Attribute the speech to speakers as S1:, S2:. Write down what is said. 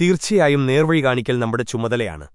S1: തീർച്ചയായും നേർവഴി കാണിക്കൽ നമ്മുടെ ചുമതലയാണ്